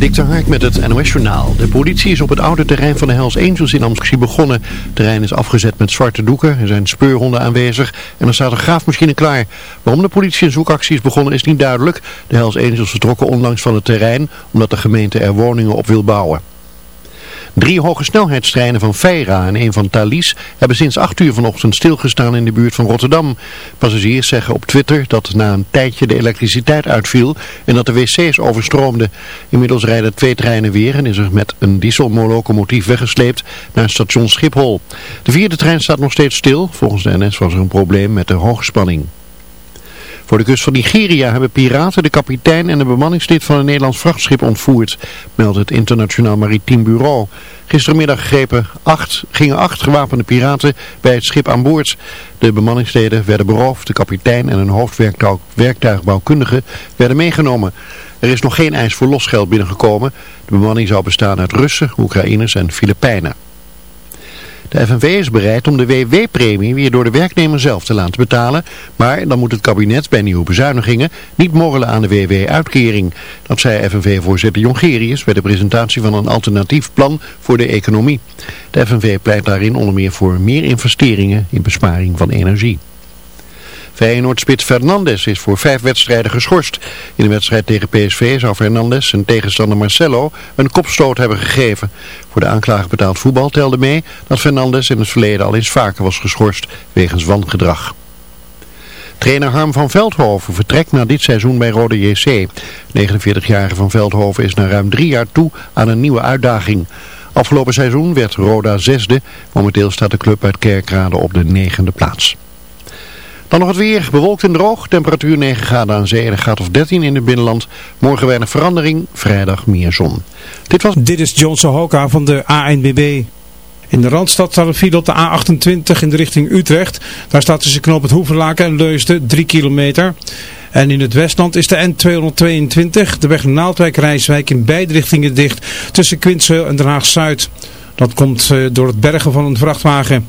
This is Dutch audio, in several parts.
Dikte Hark met het NOS-journaal. De politie is op het oude terrein van de Hells Angels in Amsterdam begonnen. Het terrein is afgezet met zwarte doeken, er zijn speurhonden aanwezig en er staat een graafmachine klaar. Waarom de politie een zoekactie is begonnen is niet duidelijk. De Hells Angels vertrokken onlangs van het terrein omdat de gemeente er woningen op wil bouwen. Drie hoge snelheidstreinen van Feira en een van Thalys hebben sinds 8 uur vanochtend stilgestaan in de buurt van Rotterdam. Passagiers zeggen op Twitter dat na een tijdje de elektriciteit uitviel en dat de wc's overstroomden. Inmiddels rijden twee treinen weer en is er met een diesellocomotief weggesleept naar station Schiphol. De vierde trein staat nog steeds stil. Volgens de NS was er een probleem met de hoogspanning. Voor de kust van Nigeria hebben piraten de kapitein en de bemanningslid van een Nederlands vrachtschip ontvoerd, meldt het Internationaal Maritiem Bureau. Gistermiddag grepen acht, gingen acht gewapende piraten bij het schip aan boord. De bemanningsleden werden beroofd, de kapitein en een hoofdwerktuigbouwkundige werden meegenomen. Er is nog geen eis voor losgeld binnengekomen. De bemanning zou bestaan uit Russen, Oekraïners en Filipijnen. De FNV is bereid om de WW-premie weer door de werknemer zelf te laten betalen, maar dan moet het kabinet bij nieuwe bezuinigingen niet morrelen aan de WW-uitkering. Dat zei FNV-voorzitter Jongerius bij de presentatie van een alternatief plan voor de economie. De FNV pleit daarin onder meer voor meer investeringen in besparing van energie. Feyenoord-spits Fernandes is voor vijf wedstrijden geschorst. In de wedstrijd tegen PSV zou Fernandes zijn tegenstander Marcelo een kopstoot hebben gegeven. Voor de aanklager betaald voetbal telde mee dat Fernandes in het verleden al eens vaker was geschorst wegens wangedrag. Trainer Harm van Veldhoven vertrekt na dit seizoen bij Rode JC. 49-jarige van Veldhoven is na ruim drie jaar toe aan een nieuwe uitdaging. Afgelopen seizoen werd Roda zesde. Momenteel staat de club uit Kerkrade op de negende plaats. Dan nog het weer, bewolkt en droog, temperatuur 9 graden aan zee en een graad of 13 in het binnenland. Morgen weinig verandering, vrijdag meer zon. Dit, was... Dit is John Sohoka van de ANBB. In de Randstad staat een file op de A28 in de richting Utrecht. Daar staat tussen knoop het Hoevenlaken en Leusden 3 kilometer. En in het Westland is de N222, de weg Naaldwijk-Rijswijk in beide richtingen dicht tussen Quintsel en Den Haag-Zuid. Dat komt eh, door het bergen van een vrachtwagen.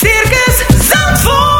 Circus Zandvoort.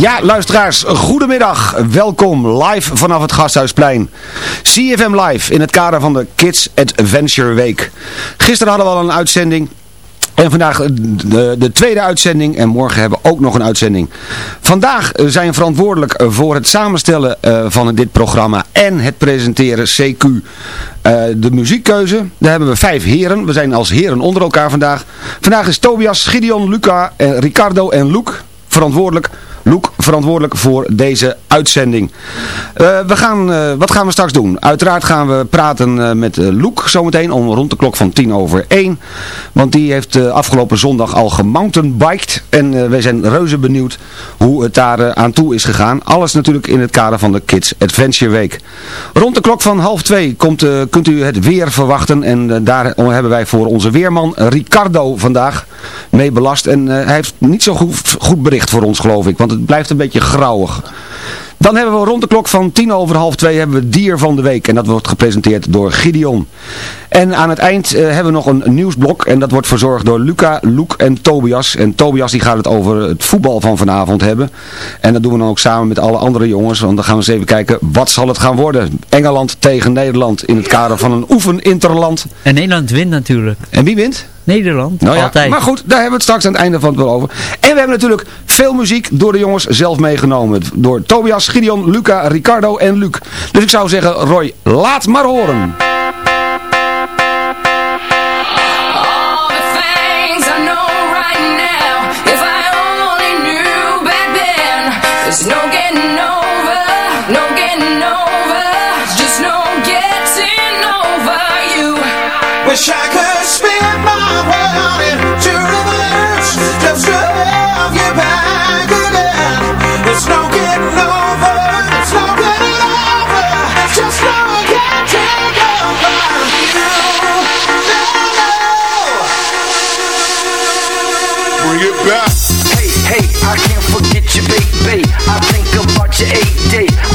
Ja, luisteraars, goedemiddag. Welkom live vanaf het Gasthuisplein. CFM Live in het kader van de Kids Adventure Week. Gisteren hadden we al een uitzending. En vandaag de, de, tweede uitzending en morgen hebben we ook nog een uitzending. Vandaag zijn verantwoordelijk voor het samenstellen van dit programma en het presenteren CQ de muziekkeuze. Daar hebben we vijf heren. We zijn als heren onder elkaar vandaag. Vandaag is Tobias, Gideon, Luca, Ricardo en Luke verantwoordelijk Loek verantwoordelijk voor deze uitzending. Uh, we gaan, uh, wat gaan we straks doen? Uiteraard gaan we praten uh, met Loek zometeen om rond de klok van tien over één. Want die heeft afgelopen zondag al gemountainbiked. En wij zijn reuze benieuwd hoe het daar aan toe is gegaan. Alles natuurlijk in het kader van de Kids Adventure Week. Rond de klok van half twee komt, kunt u het weer verwachten. En daar hebben wij voor onze weerman Ricardo vandaag mee belast. En hij heeft niet zo goed, goed bericht voor ons geloof ik. Want het blijft een beetje grauwig. Dan hebben we rond de klok van tien over half twee hebben we dier van de week. En dat wordt gepresenteerd door Gideon. En aan het eind uh, hebben we nog een, nieuwsblok. En dat wordt verzorgd door Luca, Loek en Tobias. En Tobias die gaat het over het voetbal van vanavond hebben. En dat doen we dan ook samen met alle andere jongens. Want dan gaan we eens even kijken, wat zal het gaan worden? Engeland tegen Nederland in het kader van een oefen-interland. En Nederland wint natuurlijk. En wie wint? Nederland, nou ja, altijd. Maar goed, daar hebben we het straks aan het einde van het wel over. En we hebben natuurlijk veel muziek door de jongens zelf meegenomen. Door Tobias, Gideon, Luca, Ricardo en Luc. Dus ik zou zeggen, Roy, laat maar horen. I can't forget you, baby. I think about your AD I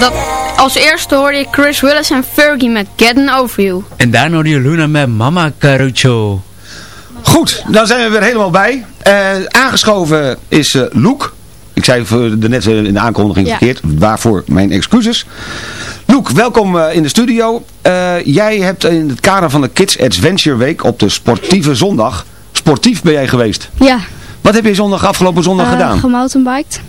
dat, als eerste hoorde je Chris Willis en Fergie met Getting Over You. En daarna hoorde je Luna met Mama Carucho. Goed, dan zijn we weer helemaal bij. Eh, aangeschoven is eh Loek. Ik zei de net eh, in de aankondiging Ja. verkeerd. Waarvoor mijn excuses. Loek, welkom eh, in de studio. Eh, jij hebt in het kader van de Kids Adventure Week op de sportieve zondag. Sportief ben jij geweest. Ja. Wat heb je zondag, afgelopen zondag gedaan? Gemountainbiked.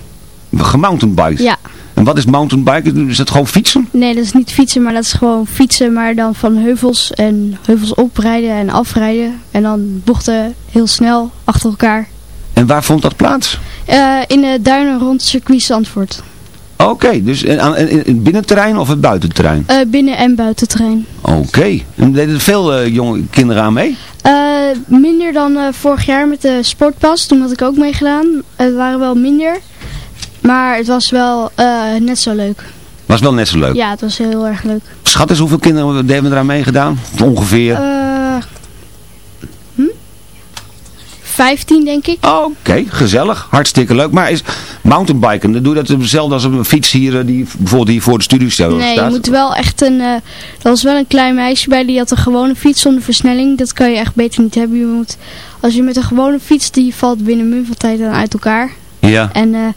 Gemountainbiked. Ja. En wat is mountainbiken? Is dat gewoon fietsen? Nee, dat is niet fietsen, maar dat is gewoon fietsen, maar dan van heuvels en heuvels oprijden en afrijden. En dan bochten heel snel achter elkaar. En waar vond dat plaats? Eh, in de duinen rond circuit Zandvoort. Oké, dus in, in, binnenterrein of het buitenterrein? Eh, binnen- en buitenterrein. Oké. En deden er veel eh, jonge kinderen aan mee? Minder dan vorig jaar met de sportpas. Toen had ik ook meegedaan. Het waren wel minder. Maar het was wel eh, net zo leuk. Was wel net zo leuk. Ja, het was heel erg leuk. Schat eens, hoeveel kinderen hebben eraan meegedaan? Ongeveer. Eh hm? 15 denk ik. Oké, gezellig. Hartstikke leuk. Maar is mountainbiken, dan doe je dat hetzelfde als een fiets hier, eh, die bijvoorbeeld hier voor de studio staat? Nee, je moet wel echt een... eh er was wel een klein meisje bij, die had een gewone fiets zonder versnelling. Dat kan je echt beter niet hebben. Je moet, als je met een gewone fiets, die valt binnen min van tijd dan uit elkaar. Ja. En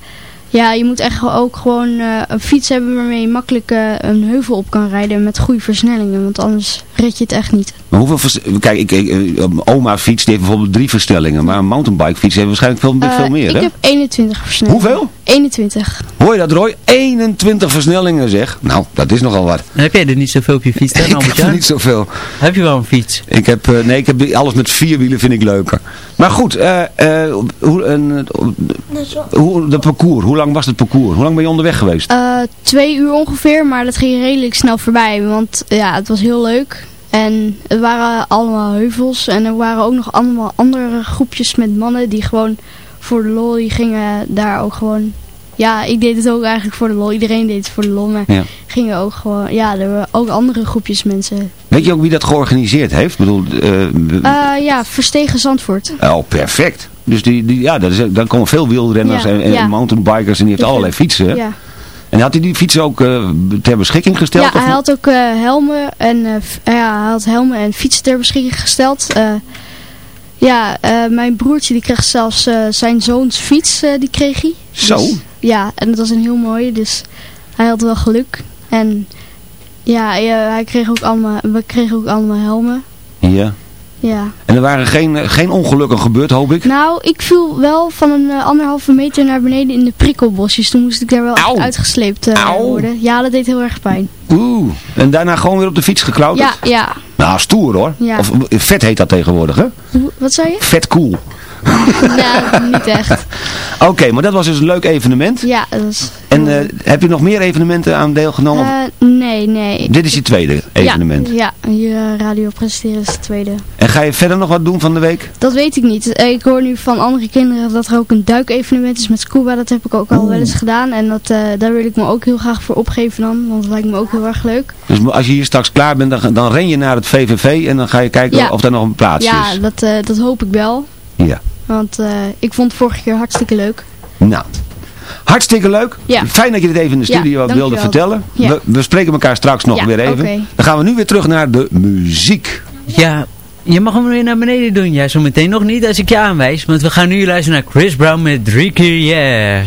ja, je moet echt ook gewoon eh, een fiets hebben waarmee je makkelijk eh, een heuvel op kan rijden met goede versnellingen. Want anders red je het echt niet. Maar hoeveel Kijk, ik, ik, eh, oma fiets die heeft bijvoorbeeld drie versnellingen, maar een mountainbike fiets heeft waarschijnlijk veel, Eh, veel meer, ik hè? heb 21 versnellingen. Hoeveel? 21. Hoor je dat, Roy? 21 versnellingen, zeg. Nou, dat is nogal wat. Heb jij er niet zoveel op je fiets dan, Ik heb er niet zoveel. Heb je wel een fiets? Ik heb, eh, nee, ik heb alles met vier wielen vind ik leuker. Maar goed, eh, eh, hoe, een, hoe, de parcours, hoe lang was het parcours? Hoe lang ben je onderweg geweest? Eh, twee uur ongeveer, maar dat ging redelijk snel voorbij. Want ja, het was heel leuk. En het waren allemaal heuvels. En er waren ook nog allemaal andere groepjes met mannen die gewoon voor de lol, die gingen daar ook gewoon... Ja, ik deed het ook eigenlijk voor de lol. Iedereen deed het voor de lol. Maar Ja. gingen ook gewoon... Ja, er waren ook andere groepjes mensen. Weet je ook wie dat georganiseerd heeft? Ik bedoel, eh, Eh, ja, Verstegen Zandvoort. oh, perfect. Dus die, die, ja, dat is, dan komen veel wielrenners Ja, en, en ja. mountainbikers en die heeft allerlei fietsen. Ja. En had hij die fietsen ook eh, ter beschikking gesteld? Ja, of hij had ook eh, helmen en eh, ja, hij had helmen en fietsen ter beschikking gesteld. Ja, mijn broertje die kreeg zelfs zijn zoons fiets, die kreeg hij. Zo? Dus, ja, en dat was een heel mooie, dus hij had wel geluk. En ja, ja, hij kreeg ook allemaal, we kregen ook allemaal helmen. Ja. Ja. En er waren geen, geen ongelukken gebeurd, hoop ik? Nou, ik viel wel van een eh, anderhalve meter naar beneden in de prikkelbosjes. Toen moest ik daar wel echt uitgesleept eh, worden. Ja, dat deed heel erg pijn. Oeh. En daarna gewoon weer op de fiets geklauterd? Ja, ja. Nou, stoer hoor. Ja. Of eh, vet heet dat tegenwoordig, hè? Wat zei je? Vet cool. Ja, niet echt. Oké, maar dat was dus een leuk evenement. Ja, dat is... En eh, heb je nog meer evenementen aan deelgenomen? Eh, nee, nee. Dit is je tweede evenement. Ja, ja hier eh, radio presenteren is het tweede. En ga je verder nog wat doen van de week? Dat weet ik niet. Eh, Ik hoor nu van andere kinderen dat er ook een duikevenement is met scuba. Dat heb ik ook al wel eens gedaan. En dat, daar wil ik me ook heel graag voor opgeven dan. Want dat lijkt me ook heel erg leuk. Dus als je hier straks klaar bent, dan, dan ren je naar het VVV en dan ga je kijken Ja. of daar nog een plaats ja, is. dat, eh, dat hoop ik wel. Ja. Want eh, ik vond het vorige keer hartstikke leuk. Nou, hartstikke leuk. Ja. Fijn dat je dit even in de Ja, studio wilde vertellen. Ja. We, we spreken elkaar straks nog Ja, weer even. Dan gaan we nu weer terug naar de muziek. Ja, je mag hem weer naar beneden doen. Ja, zometeen nog niet als ik je aanwijs. Want we gaan nu luisteren naar Chris Brown met drie keer yeah.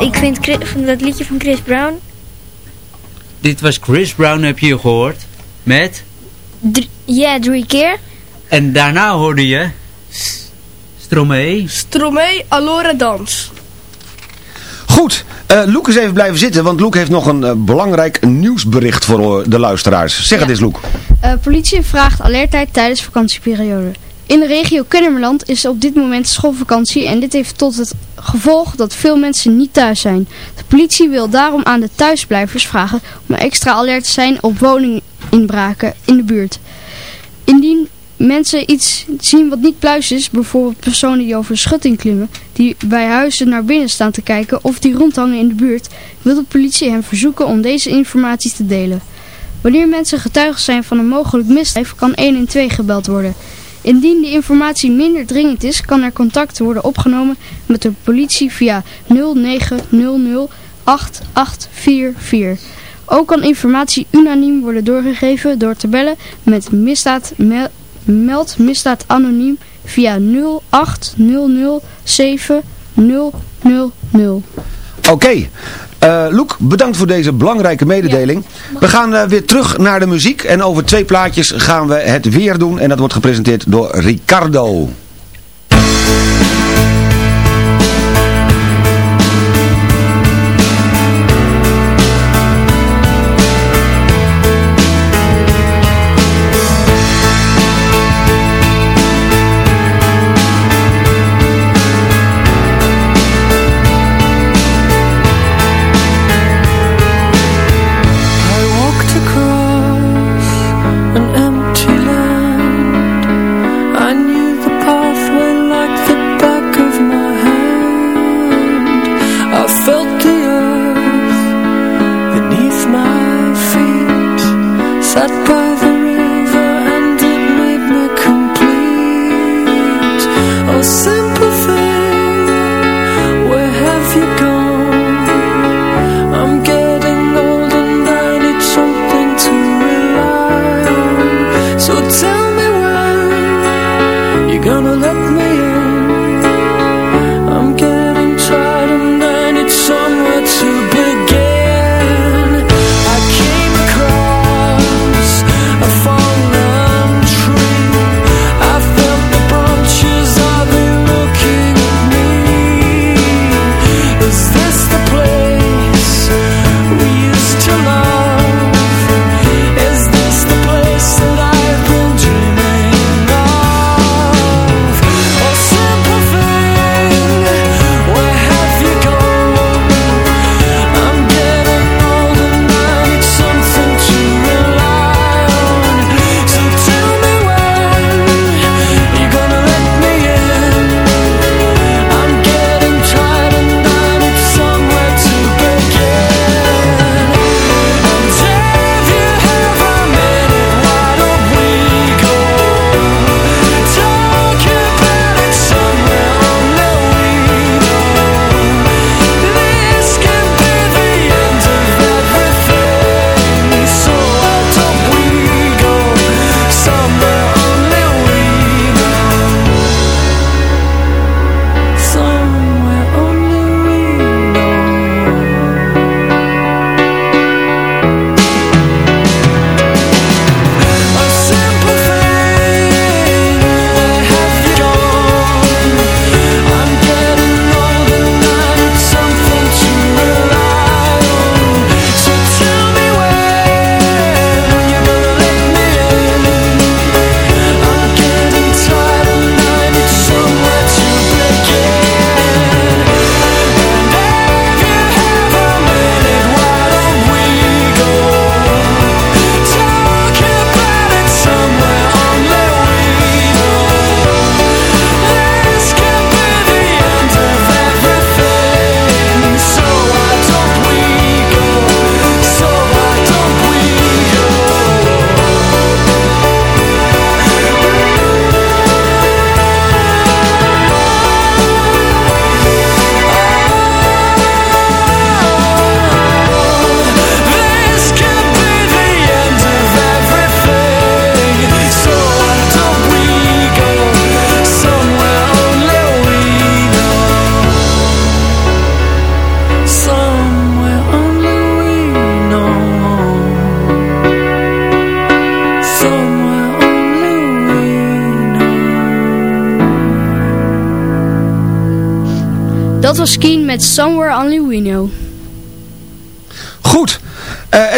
ik vind Chris- van dat liedje van Chris Brown. Dit was Chris Brown, heb je gehoord. Met... Dr- Ja, drie keer. En daarna hoorde je... Stromae. Stromae, Allora Dans. Goed, eh Loek is even blijven zitten, want Loek heeft nog een eh, belangrijk nieuwsbericht voor eh, de luisteraars. Zeg het eens, Loek. Eh, politie vraagt alertheid tijdens vakantieperiode. In de regio Kennemerland is op dit moment schoolvakantie en dit heeft tot het gevolg dat veel mensen niet thuis zijn. De politie wil daarom aan de thuisblijvers vragen om extra alert te zijn op woninginbraken in de buurt. Indien mensen iets zien wat niet pluis is, bijvoorbeeld personen die over de schutting klimmen, die bij huizen naar binnen staan te kijken of die rondhangen in de buurt, wil de politie hen verzoeken om deze informatie te delen. Wanneer mensen getuigen zijn van een mogelijk misdrijf, kan 112 gebeld worden. Indien de informatie minder dringend is, kan er contact worden opgenomen met de politie via 0900 8844. Ook kan informatie unaniem worden doorgegeven door te bellen met misdaad, meld misdaad anoniem via 0800 7000. Oké, eh, Loek, bedankt voor deze belangrijke mededeling. We gaan eh, weer terug naar de muziek en over twee plaatjes gaan we het weer doen. En dat wordt gepresenteerd door Ricardo.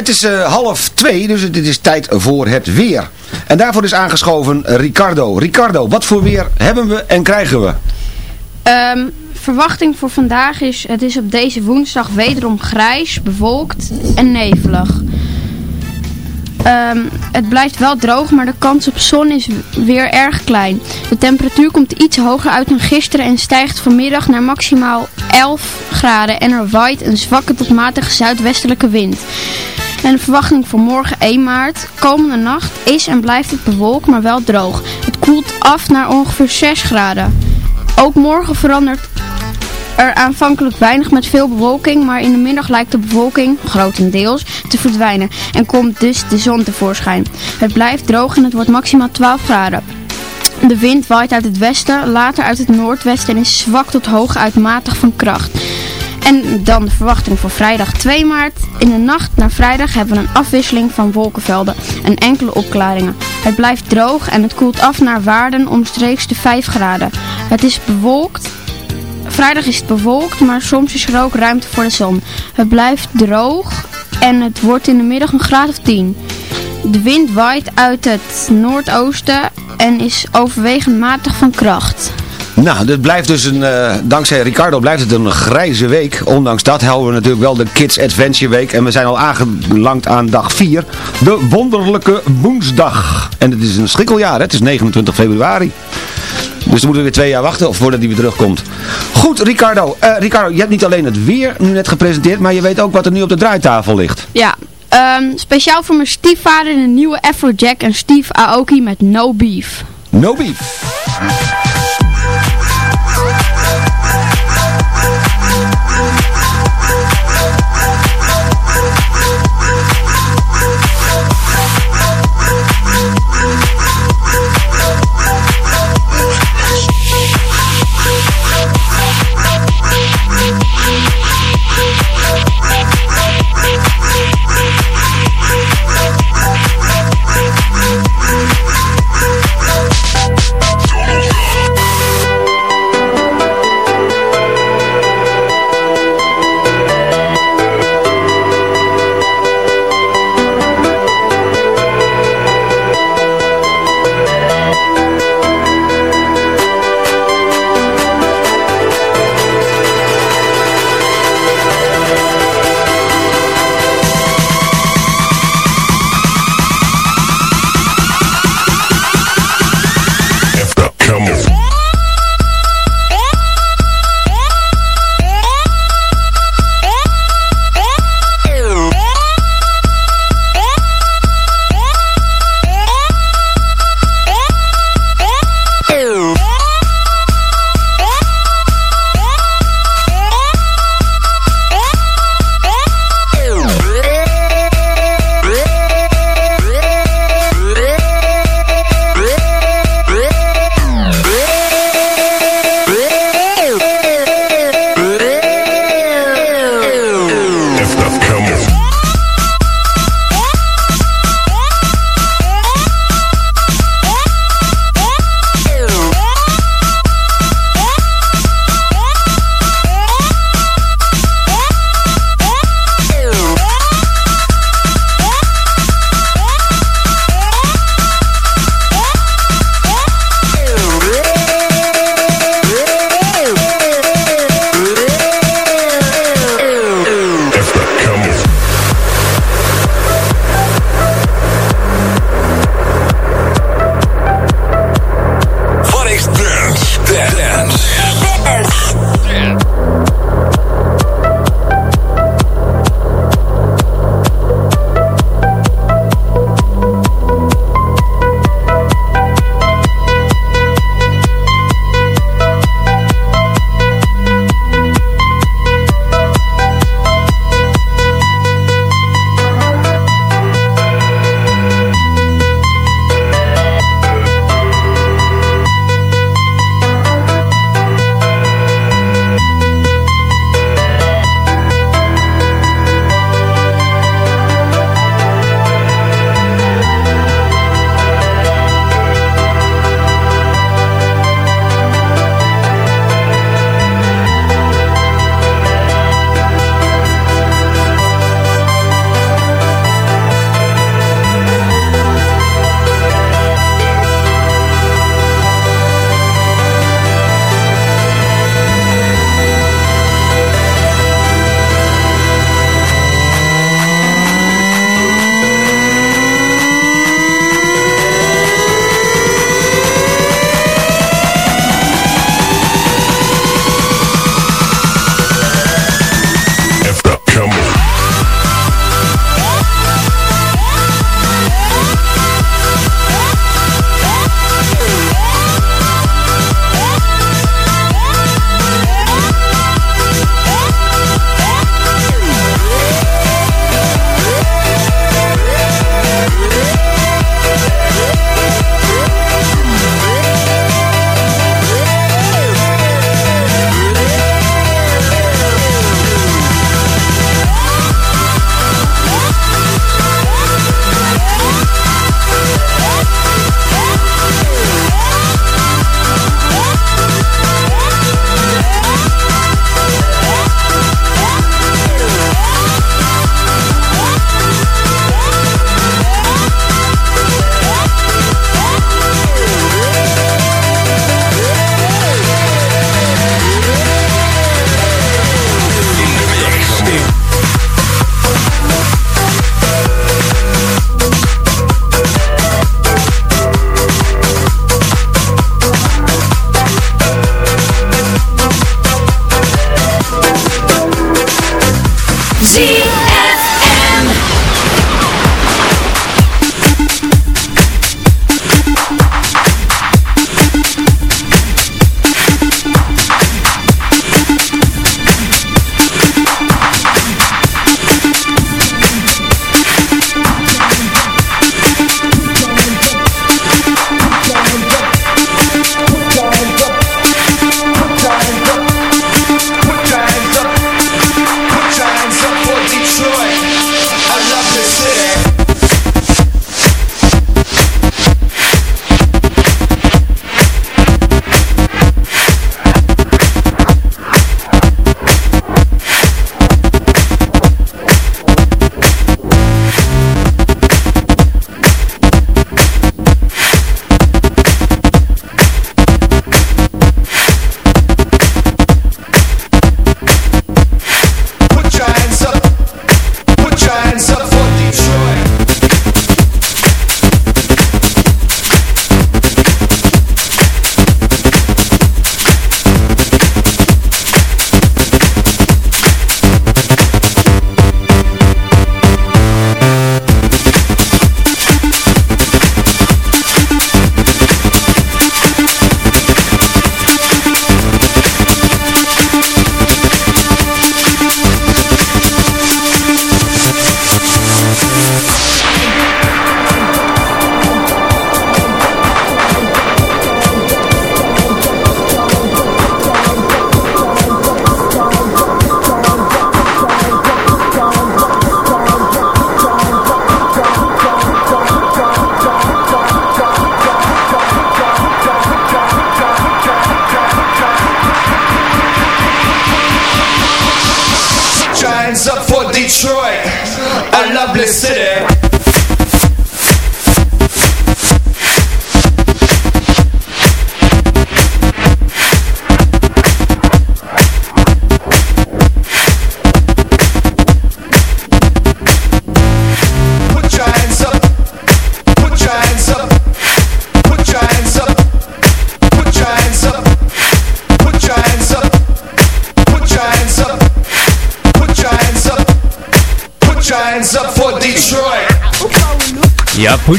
Het is eh, half twee, dus het is tijd voor het weer. En daarvoor is aangeschoven Ricardo. Ricardo, wat voor weer hebben we en krijgen we? Ehm, verwachting voor vandaag is, het is op deze woensdag wederom grijs, bewolkt en nevelig. Ehm, het blijft wel droog, maar de kans op zon is weer erg klein. De temperatuur komt iets hoger uit dan gisteren en stijgt vanmiddag naar maximaal 11 graden en er waait een zwakke tot matige zuidwestelijke wind. En de verwachting voor morgen 1 maart. Komende nacht is en blijft het bewolkt, maar wel droog. Het koelt af naar ongeveer 6 graden. Ook morgen verandert er aanvankelijk weinig met veel bewolking, maar in de middag lijkt de bewolking, grotendeels, te verdwijnen en komt dus de zon tevoorschijn. Het blijft droog en het wordt maximaal 12 graden. De wind waait uit het westen, later uit het noordwesten en is zwak tot hoog uit matig van kracht. En dan de verwachting voor vrijdag 2 maart. In de nacht naar vrijdag hebben we een afwisseling van wolkenvelden en enkele opklaringen. Het blijft droog en het koelt af naar waarden omstreeks de 5 graden. Het is bewolkt. Vrijdag is het bewolkt, maar soms is er ook ruimte voor de zon. Het blijft droog en het wordt in de middag een graad of 10. De wind waait uit het noordoosten en is overwegend matig van kracht. Nou, dit blijft dus een, eh, dankzij Ricardo blijft het een grijze week. Ondanks dat houden we natuurlijk wel de Kids Adventure Week. En we zijn al aangelangd aan dag 4. De wonderlijke woensdag. En het is een schrikkeljaar, hè? het is 29 februari. Dus dan moeten we weer twee jaar wachten voordat hij weer terugkomt. Goed, Ricardo. Eh, Ricardo, je hebt niet alleen het weer nu net gepresenteerd, maar je weet ook wat er nu op de draaitafel ligt. Ja, Ehm, speciaal voor mijn stiefvader de nieuwe Afrojack en Steve Aoki met No Beef. No beef.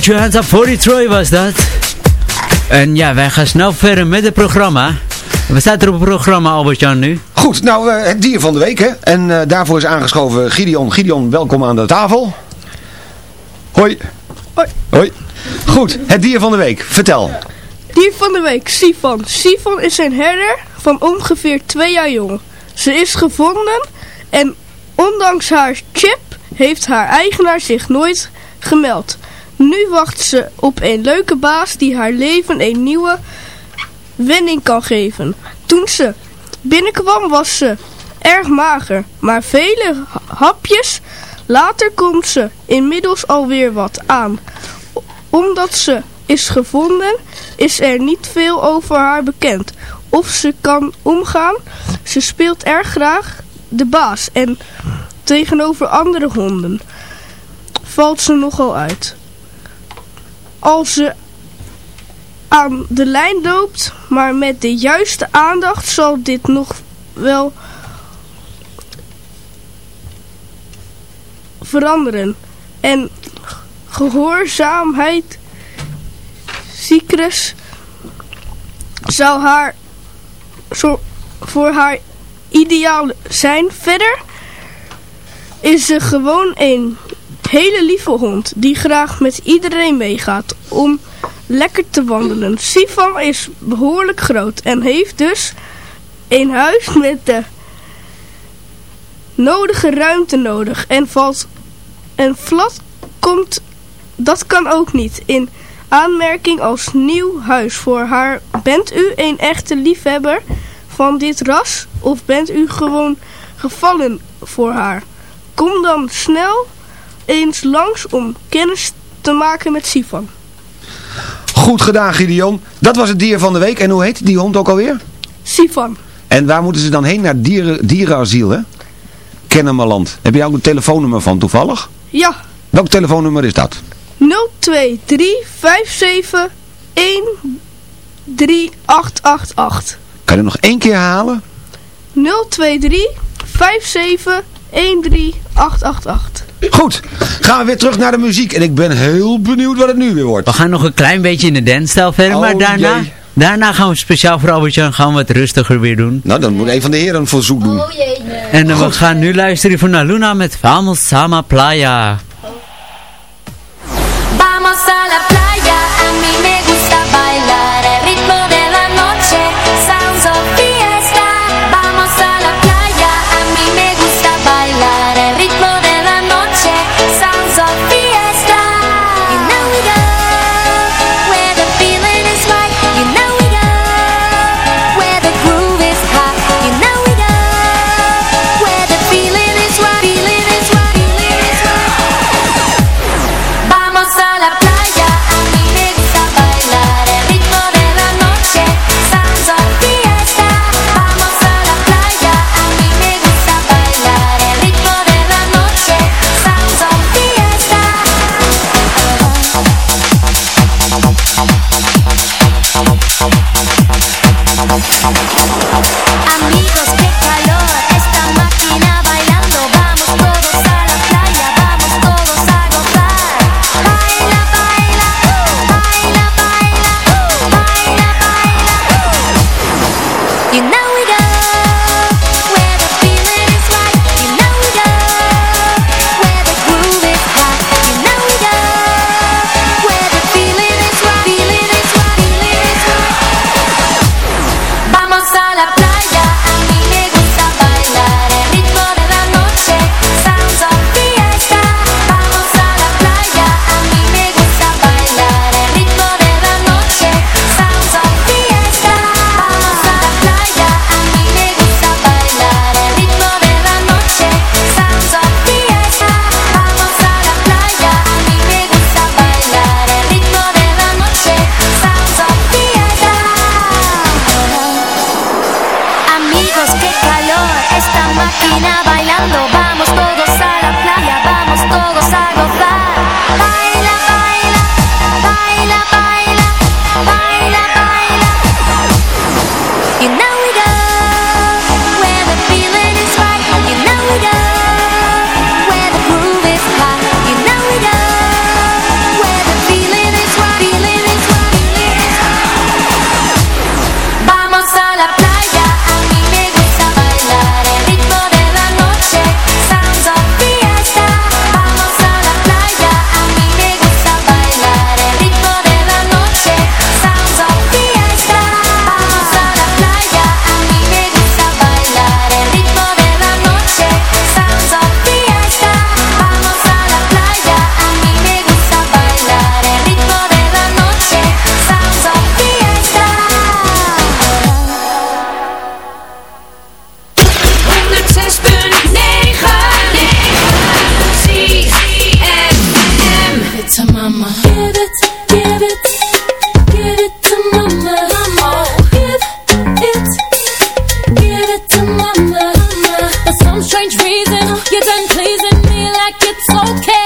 Your Hands Up for Detroit was dat. En ja, wij gaan snel verder met het programma. We staat er op het programma, Albert-Jan, nu? Goed, nou eh, het dier van de week hè. En eh, daarvoor is aangeschoven Gideon. Gideon, welkom aan de tafel. Hoi. Hoi. Hoi. Goed, het dier van de week. Vertel. Dier van de week, Sifan. Sifan is een herder van ongeveer twee jaar jong. Ze is gevonden en ondanks haar chip heeft haar eigenaar zich nooit gemeld. Nu wacht ze op een leuke baas die haar leven een nieuwe wending kan geven. Toen ze binnenkwam was ze erg mager, maar vele ha- hapjes later komt ze inmiddels alweer wat aan. Omdat ze is gevonden, is er niet veel over haar bekend. Of ze kan omgaan, ze speelt erg graag de baas en tegenover andere honden valt ze nogal uit. Als ze aan de lijn loopt, maar met de juiste aandacht zal dit nog wel veranderen. En gehoorzaamheid, ziekres, zou haar zo, voor haar ideaal zijn. Verder is ze gewoon een hele lieve hond die graag met iedereen meegaat om lekker te wandelen. Sifan is behoorlijk groot en heeft dus een huis met de nodige ruimte nodig. En valt en flat komt, dat kan ook niet in aanmerking als nieuw huis voor haar. Bent u een echte liefhebber van dit ras of bent u gewoon gevallen voor haar? Kom dan snel eens langs om kennis te maken met Sifan. Goed gedaan Gideon. Dat was het dier van de week. En hoe heet die hond ook alweer? Sifan. En waar moeten ze dan heen? Naar dieren, dierenasiel hè? Kennemerland. Heb jij ook een telefoonnummer van toevallig? Ja, Welk telefoonnummer is dat? 023 57 13888. Kan je nog één keer halen? 023 57 13888. Goed, gaan we weer terug naar de muziek. En ik ben heel benieuwd wat het nu weer wordt. We gaan nog een klein beetje in de dancestijl verder, Oh, maar daarna, jee. daarna gaan we speciaal voor Albert-Jan gaan we wat rustiger weer doen. Nou, dan moet een van de heren een verzoek doen. En eh, we gaan nu luisteren voor Luna met Vamos Sama Playa.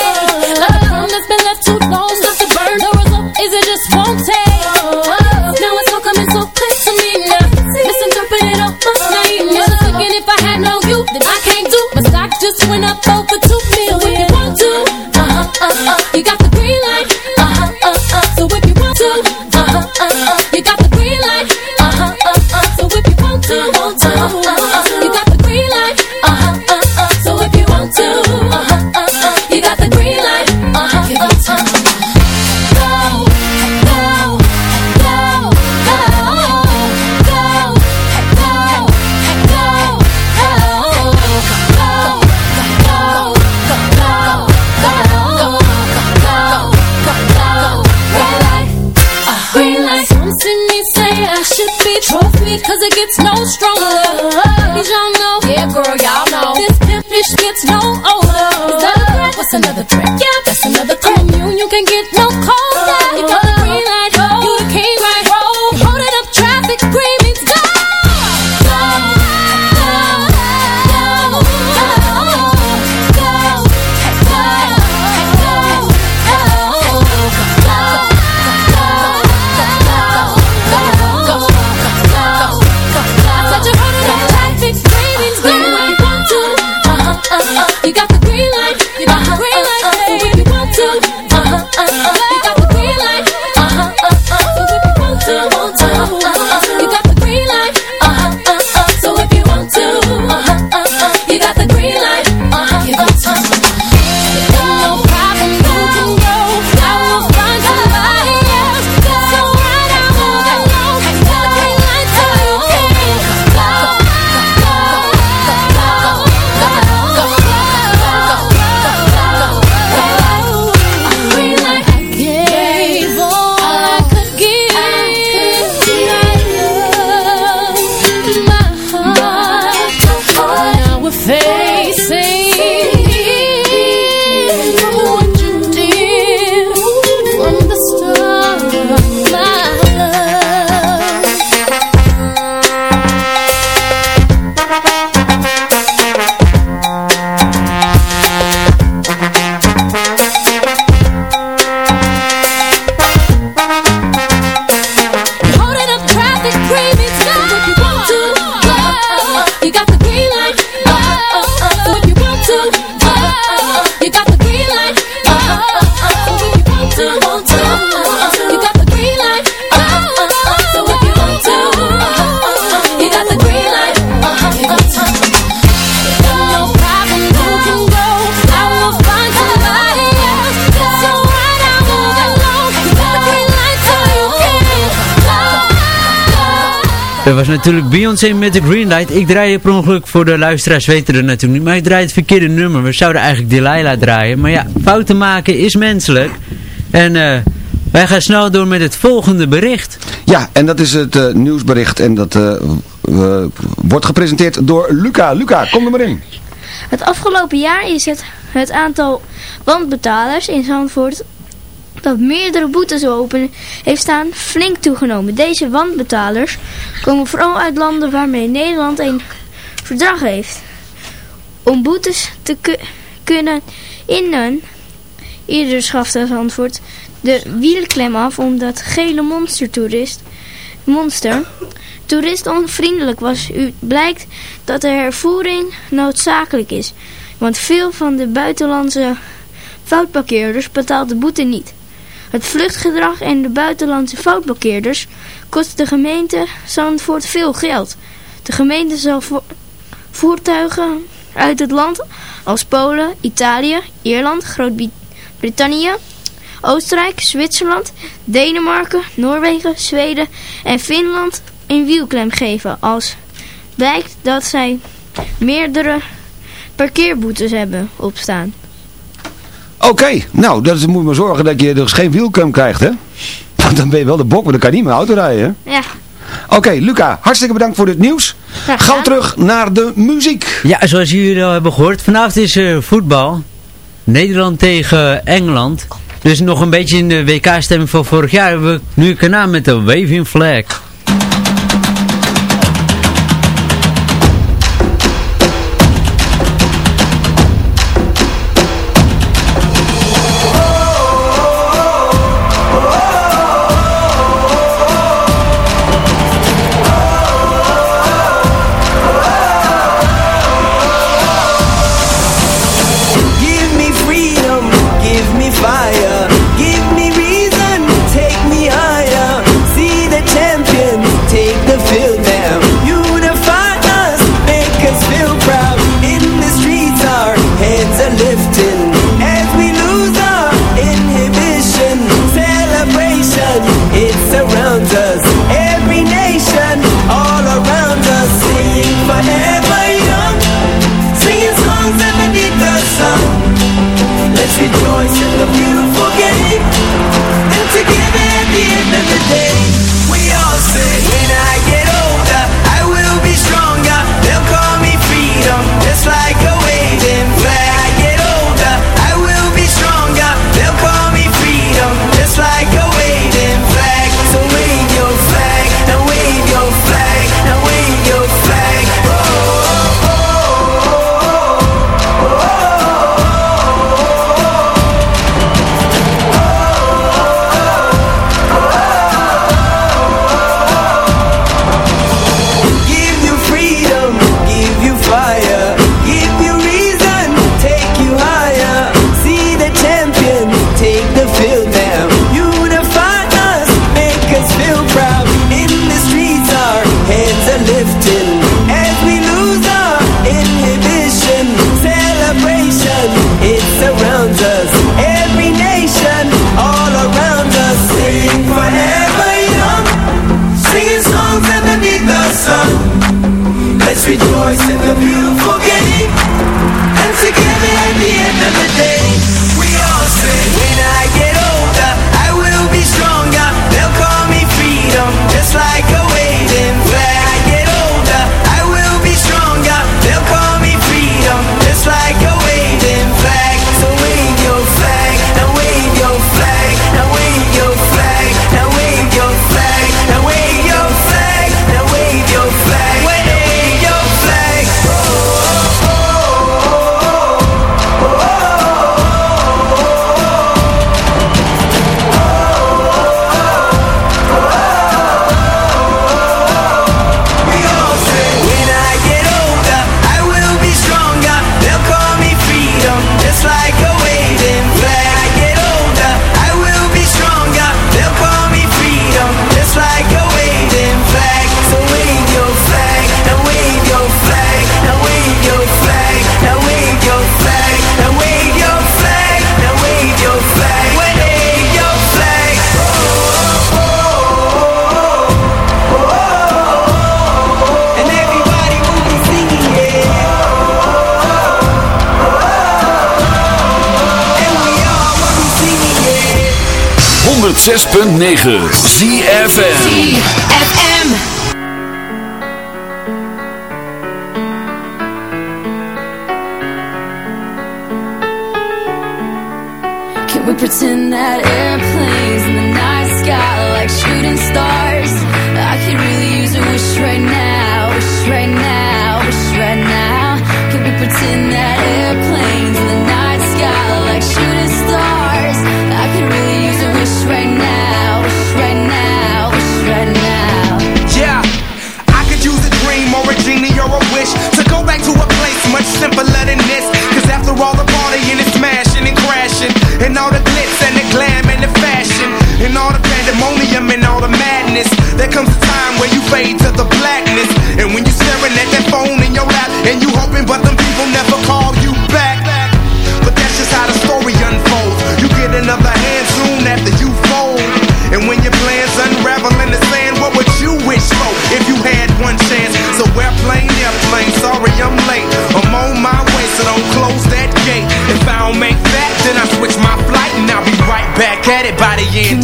love, love, love, Dat was natuurlijk Beyoncé met de Green Light. Ik draai het per ongeluk voor de luisteraars weten het natuurlijk niet. Maar ik draai het verkeerde nummer. We zouden eigenlijk Delilah draaien. Maar ja, fouten maken is menselijk. En eh, wij gaan snel door met het volgende bericht. Ja, en dat is het eh, nieuwsbericht en dat eh, eh, wordt gepresenteerd door Luca. Luca, kom er maar in. Het afgelopen jaar is het, het aantal wandbetalers in Zandvoort dat meerdere boetes open heeft staan flink toegenomen. Deze wandbetalers komen vooral uit landen waarmee Nederland een verdrag heeft. Om boetes te ku- kunnen innen, eerder schafte Zandvoort de wielklem af omdat gele monstertoerist, monster, toerist onvriendelijk was. U blijkt dat de hervoering noodzakelijk is, want veel van de buitenlandse foutparkeerders betaalt de boete niet. Het vluchtgedrag en de buitenlandse foutparkeerders kost de gemeente Zandvoort veel geld. De gemeente zal vo- voertuigen uit het land als Polen, Italië, Ierland, Groot-Brittannië, Oostenrijk, Zwitserland, Denemarken, Noorwegen, Zweden en Finland een wielklem geven als blijkt dat zij meerdere parkeerboetes hebben opstaan. Oké, nou, dat moet je maar zorgen dat je dus geen wielcam krijgt, hè? Want dan ben je wel de bok, want dan kan je niet meer auto rijden, hè? Ja. Oké, Luca, hartstikke bedankt voor dit nieuws. Ga terug naar de muziek. Ja, zoals jullie al hebben gehoord, vanavond is er voetbal. Nederland tegen Engeland. Dus nog een beetje in de WK-stemming van vorig jaar hebben we nu een kanaal met de waving flag. 106.9 ZFM ZFM Can we pretend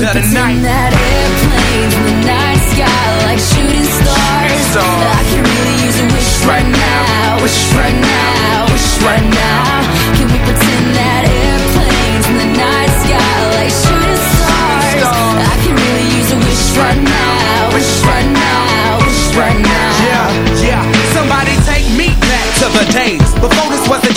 of the night. that airplane in the night sky like shooting stars. stars. I can really use a wish right, right now. now. Wish right, right now. now. Wish right, now. Can we pretend that airplanes in the night sky like shooting stars? stars. I can really use a wish right, now. Wish right now. Wish right now. Yeah, yeah. Somebody take me back to the days before this was a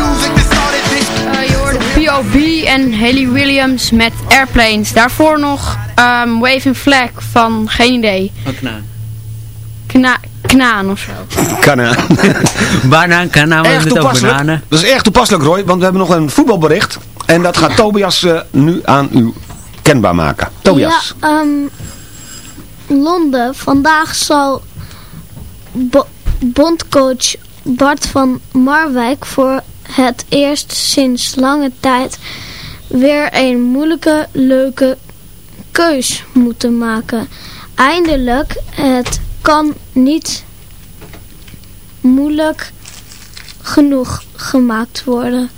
P.O.B. en Haley Williams met Airplanes. Daarvoor nog um, Waving Flag van geen idee. Ook knaan. Kna knaan of zo. Kanaan. Banaan, kanaan, we hebben het over toepasselijk. bananen. Dat is erg toepasselijk, Roy, want we hebben nog een voetbalbericht. En dat gaat Tobias eh, nu aan u kenbaar maken. Tobias. Ja, ehm, Londen. Vandaag zal bo- bondcoach Bart van Marwijk voor het eerst sinds lange tijd weer een moeilijke, leuke keus moeten maken. Eindelijk, het kan niet moeilijk genoeg gemaakt worden.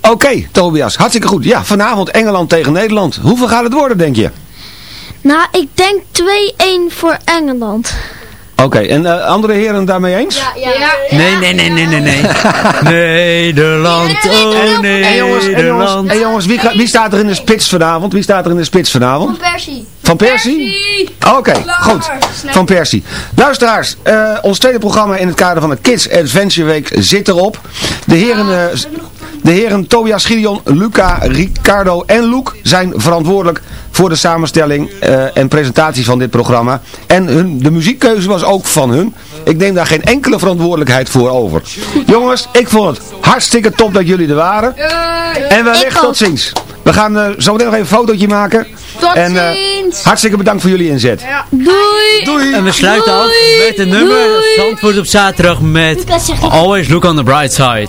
Oké, Tobias, hartstikke goed. Ja, vanavond Engeland tegen Nederland. Hoeveel gaat het worden, denk je? Nou, ik denk 2-1 voor Engeland. Oké, en eh, andere heren daarmee eens? Nee, nee, nee, nee, nee, nee. Nederland, oh nee, En jongens, en jongens, en jongens wie, wie staat er in de spits vanavond? Wie staat er in de spits vanavond? Persie. Van Persie? Oké, goed. Van Persie. Luisteraars, eh, ons tweede programma in het kader van de Kids Adventure Week zit erop. De heren, eh, de heren Tobias Gideon, Luca, Ricardo en Luc zijn verantwoordelijk voor de samenstelling eh, en presentatie van dit programma. En hun, de muziekkeuze was ook van hun. Ik neem daar geen enkele verantwoordelijkheid voor over. Jongens, ik vond het hartstikke top dat jullie er waren. En wellicht tot ziens. We gaan eh, zo meteen nog even een fotootje maken. Tot en, eh, ziens. hartstikke bedankt voor jullie inzet. Doei! Doei! En we sluiten af met een nummer Zandvoort op zaterdag met Always Look on the Bright Side.